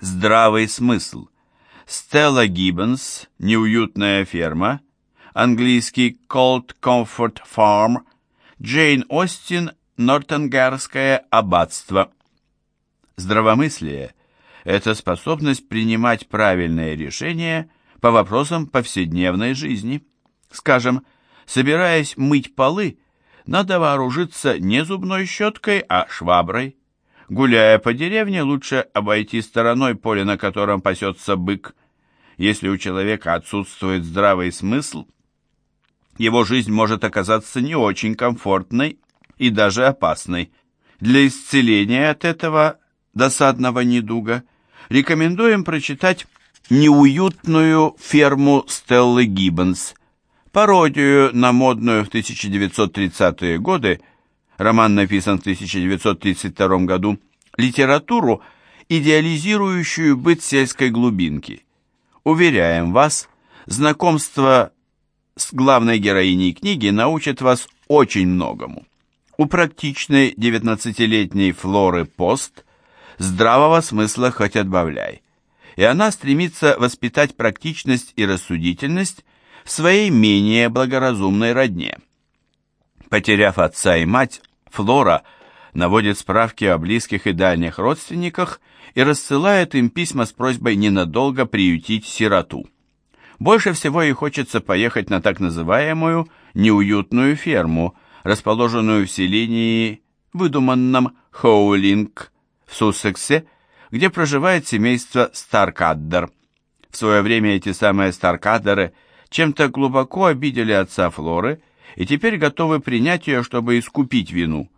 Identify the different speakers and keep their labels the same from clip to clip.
Speaker 1: Здравый смысл. Стелла Гиббонс, Неуютная ферма, английский Cold Comfort Farm, Джейн Остин, Нортенгарское аббатство. Здравомыслие – это способность принимать правильные решения по вопросам повседневной жизни. Скажем, собираясь мыть полы, надо вооружиться не зубной щеткой, а шваброй. Гуляя по деревне, лучше обойти стороной поле, на котором пасется бык. Если у человека отсутствует здравый смысл, его жизнь может оказаться не очень комфортной и даже опасной. Для исцеления от этого досадного недуга рекомендуем прочитать «Неуютную ферму Стеллы Гиббонс», пародию на модную в 1930-е годы, роман написан в 1932 году, литературу, идеализирующую быт сельской глубинки. Уверяем вас, знакомство с главной героиней книги научит вас очень многому. У практичной 19-летней Флоры Пост здравого смысла хоть отбавляй, и она стремится воспитать практичность и рассудительность в своей менее благоразумной родне. Потеряв отца и мать, Флора наводит справки о близких и дальних родственниках и рассылает им письма с просьбой ненадолго приютить сироту. Больше всего ей хочется поехать на так называемую неуютную ферму, расположенную в селении, выдуманном Хоулинг в Суссексе, где проживает семейство Старкаддер. В свое время эти самые Старкаддеры чем-то глубоко обидели отца Флоры и теперь готовы принять ее, чтобы искупить вину.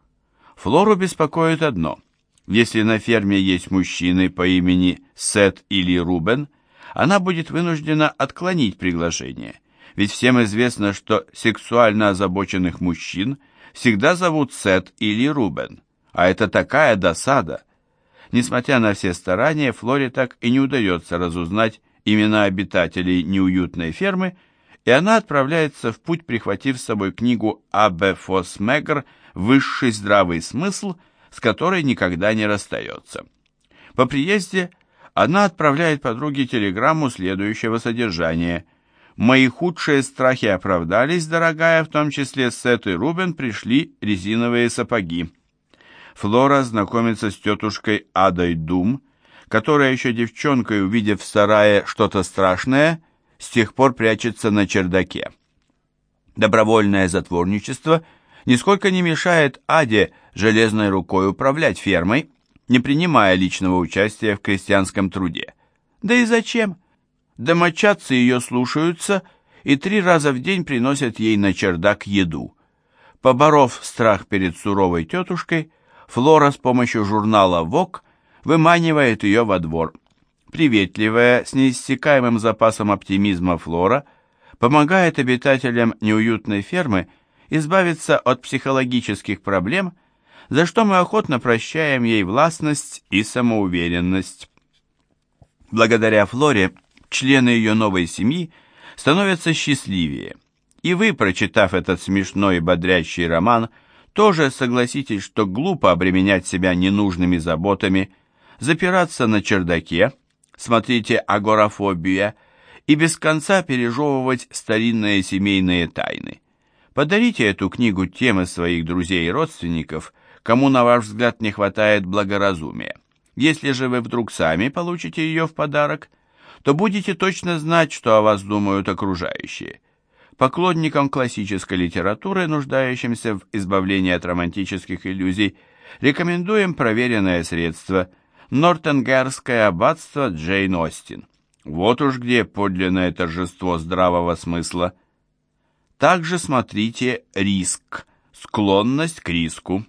Speaker 1: Флору беспокоит одно. Если на ферме есть мужчины по имени Сет или Рубен – она будет вынуждена отклонить приглашение, ведь всем известно, что сексуально озабоченных мужчин всегда зовут Сет или Рубен, а это такая досада. Несмотря на все старания, Флоре так и не удается разузнать имена обитателей неуютной фермы, и она отправляется в путь, прихватив с собой книгу А.Б. Фосмегр «Высший здравый смысл», с которой никогда не расстается. По приезде она отправляет подруге телеграмму следующего содержания. «Мои худшие страхи оправдались, дорогая, в том числе Сет и Рубен пришли резиновые сапоги». Флора знакомится с тетушкой Адой Дум, которая еще девчонкой, увидев в сарае что-то страшное, с тех пор прячется на чердаке. Добровольное затворничество нисколько не мешает Аде железной рукой управлять фермой, не принимая личного участия в крестьянском труде. Да и зачем? Домочадцы ее слушаются и три раза в день приносят ей на чердак еду. Поборов страх перед суровой тетушкой, Флора с помощью журнала «Вок» выманивает ее во двор. Приветливая, с неиссякаемым запасом оптимизма Флора помогает обитателям неуютной фермы избавиться от психологических проблем – за что мы охотно прощаем ей властность и самоуверенность. Благодаря Флоре члены ее новой семьи становятся счастливее. И вы, прочитав этот смешной и бодрящий роман, тоже согласитесь, что глупо обременять себя ненужными заботами, запираться на чердаке, смотрите «Агорафобия», и без конца пережевывать старинные семейные тайны. Подарите эту книгу тем из своих друзей и родственников, кому, на ваш взгляд, не хватает благоразумия. Если же вы вдруг сами получите ее в подарок, то будете точно знать, что о вас думают окружающие. Поклонникам классической литературы, нуждающимся в избавлении от романтических иллюзий, рекомендуем проверенное средство «Нортенгерское аббатство Джейн Остин». Вот уж где подлинное торжество здравого смысла. Также смотрите «Риск. Склонность к риску».